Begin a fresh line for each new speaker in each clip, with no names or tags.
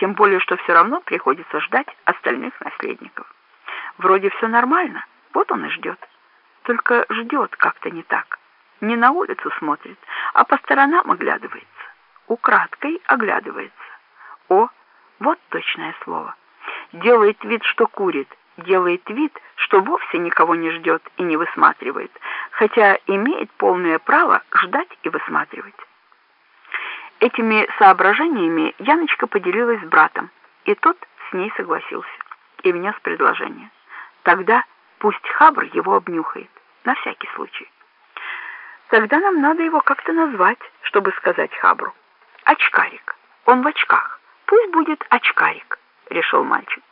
тем более, что все равно приходится ждать остальных наследников. Вроде все нормально, вот он и ждет. Только ждет как-то не так. Не на улицу смотрит, а по сторонам оглядывается. Украдкой оглядывается. О, вот точное слово. Делает вид, что курит, делает вид, что вовсе никого не ждет и не высматривает, хотя имеет полное право ждать и высматривать. Этими соображениями Яночка поделилась с братом, и тот с ней согласился и внес предложение. Тогда пусть Хабр его обнюхает, на всякий случай. Тогда нам надо его как-то назвать, чтобы сказать Хабру. Очкарик. Он в очках. Пусть будет очкарик, решил мальчик.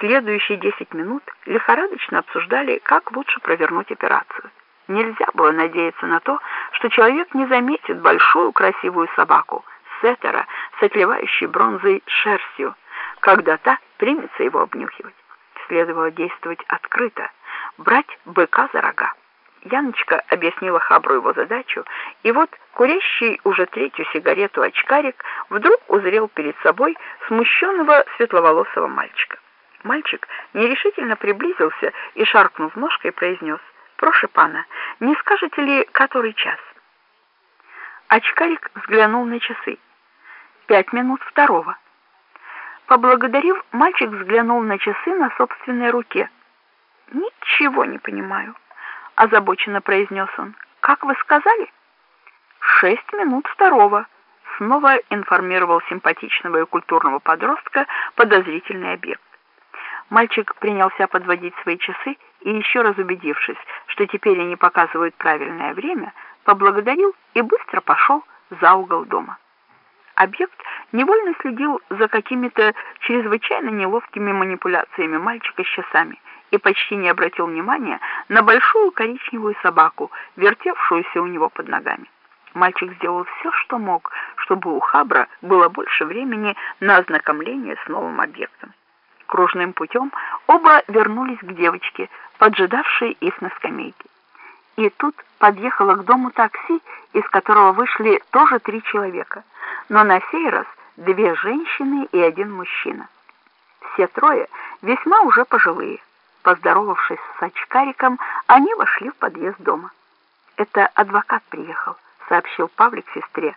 Следующие десять минут лихорадочно обсуждали, как лучше провернуть операцию. Нельзя было надеяться на то, что человек не заметит большую красивую собаку, сеттера с отливающей бронзой шерстью, когда та примется его обнюхивать. Следовало действовать открыто, брать быка за рога. Яночка объяснила Хабру его задачу, и вот курящий уже третью сигарету очкарик вдруг узрел перед собой смущенного светловолосого мальчика. Мальчик нерешительно приблизился и, шаркнув ножкой, произнес «Прошу пана, не скажете ли, который час?» Очкарик взглянул на часы. «Пять минут второго». Поблагодарив, мальчик взглянул на часы на собственной руке. «Ничего не понимаю», — озабоченно произнес он. «Как вы сказали?» «Шесть минут второго», — снова информировал симпатичного и культурного подростка подозрительный объект. Мальчик принялся подводить свои часы и, еще раз убедившись, что теперь они показывают правильное время, поблагодарил и быстро пошел за угол дома. Объект невольно следил за какими-то чрезвычайно неловкими манипуляциями мальчика с часами и почти не обратил внимания на большую коричневую собаку, вертевшуюся у него под ногами. Мальчик сделал все, что мог, чтобы у Хабра было больше времени на ознакомление с новым объектом. Кружным путем оба вернулись к девочке, поджидавшей их на скамейке. И тут подъехало к дому такси, из которого вышли тоже три человека, но на сей раз две женщины и один мужчина. Все трое весьма уже пожилые. Поздоровавшись с очкариком, они вошли в подъезд дома. «Это адвокат приехал», — сообщил Павлик сестре.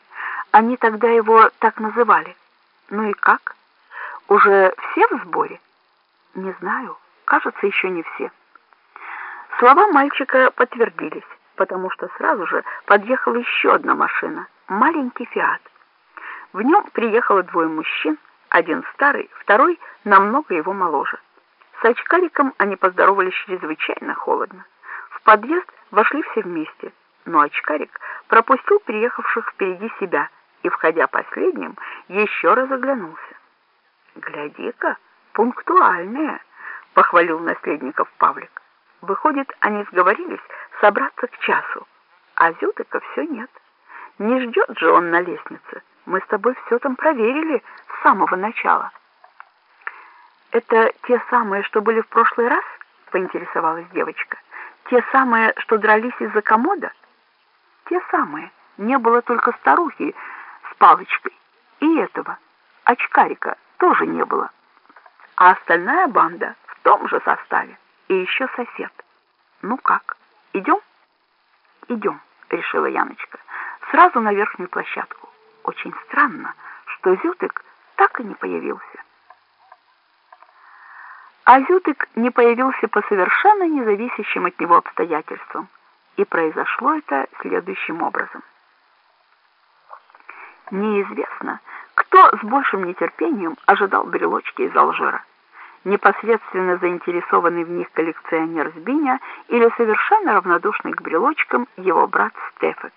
«Они тогда его так называли». «Ну и как?» Уже все в сборе? Не знаю. Кажется, еще не все. Слова мальчика подтвердились, потому что сразу же подъехала еще одна машина, маленький «Фиат». В нем приехало двое мужчин, один старый, второй намного его моложе. С очкариком они поздоровались чрезвычайно холодно. В подъезд вошли все вместе, но очкарик пропустил приехавших впереди себя и, входя последним, еще раз оглянулся. «Гляди-ка, пунктуальные!» — похвалил наследников Павлик. «Выходит, они сговорились собраться к часу, а Зютыка все нет. Не ждет же он на лестнице. Мы с тобой все там проверили с самого начала». «Это те самые, что были в прошлый раз?» — поинтересовалась девочка. «Те самые, что дрались из-за комода?» «Те самые. Не было только старухи с палочкой и этого, очкарика» тоже не было. А остальная банда в том же составе. И еще сосед. Ну как, идем? Идем, решила Яночка. Сразу на верхнюю площадку. Очень странно, что Зютык так и не появился. А Зютык не появился по совершенно независящим от него обстоятельствам. И произошло это следующим образом. Неизвестно, кто с большим нетерпением ожидал брелочки из Алжира? Непосредственно заинтересованный в них коллекционер Збиня или совершенно равнодушный к брелочкам его брат Стефек,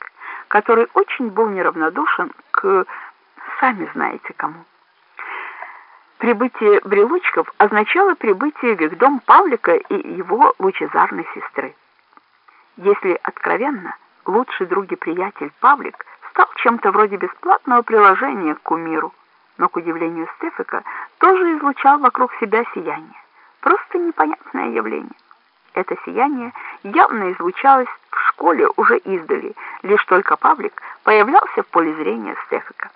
который очень был неравнодушен к... сами знаете кому. Прибытие брелочков означало прибытие в их дом Павлика и его лучезарной сестры. Если откровенно, лучший друг и приятель Павлик стал чем-то вроде бесплатного приложения к кумиру, но, к удивлению Стефика, тоже излучал вокруг себя сияние. Просто непонятное явление. Это сияние явно излучалось в школе уже издали, лишь только Павлик появлялся в поле зрения Стефика.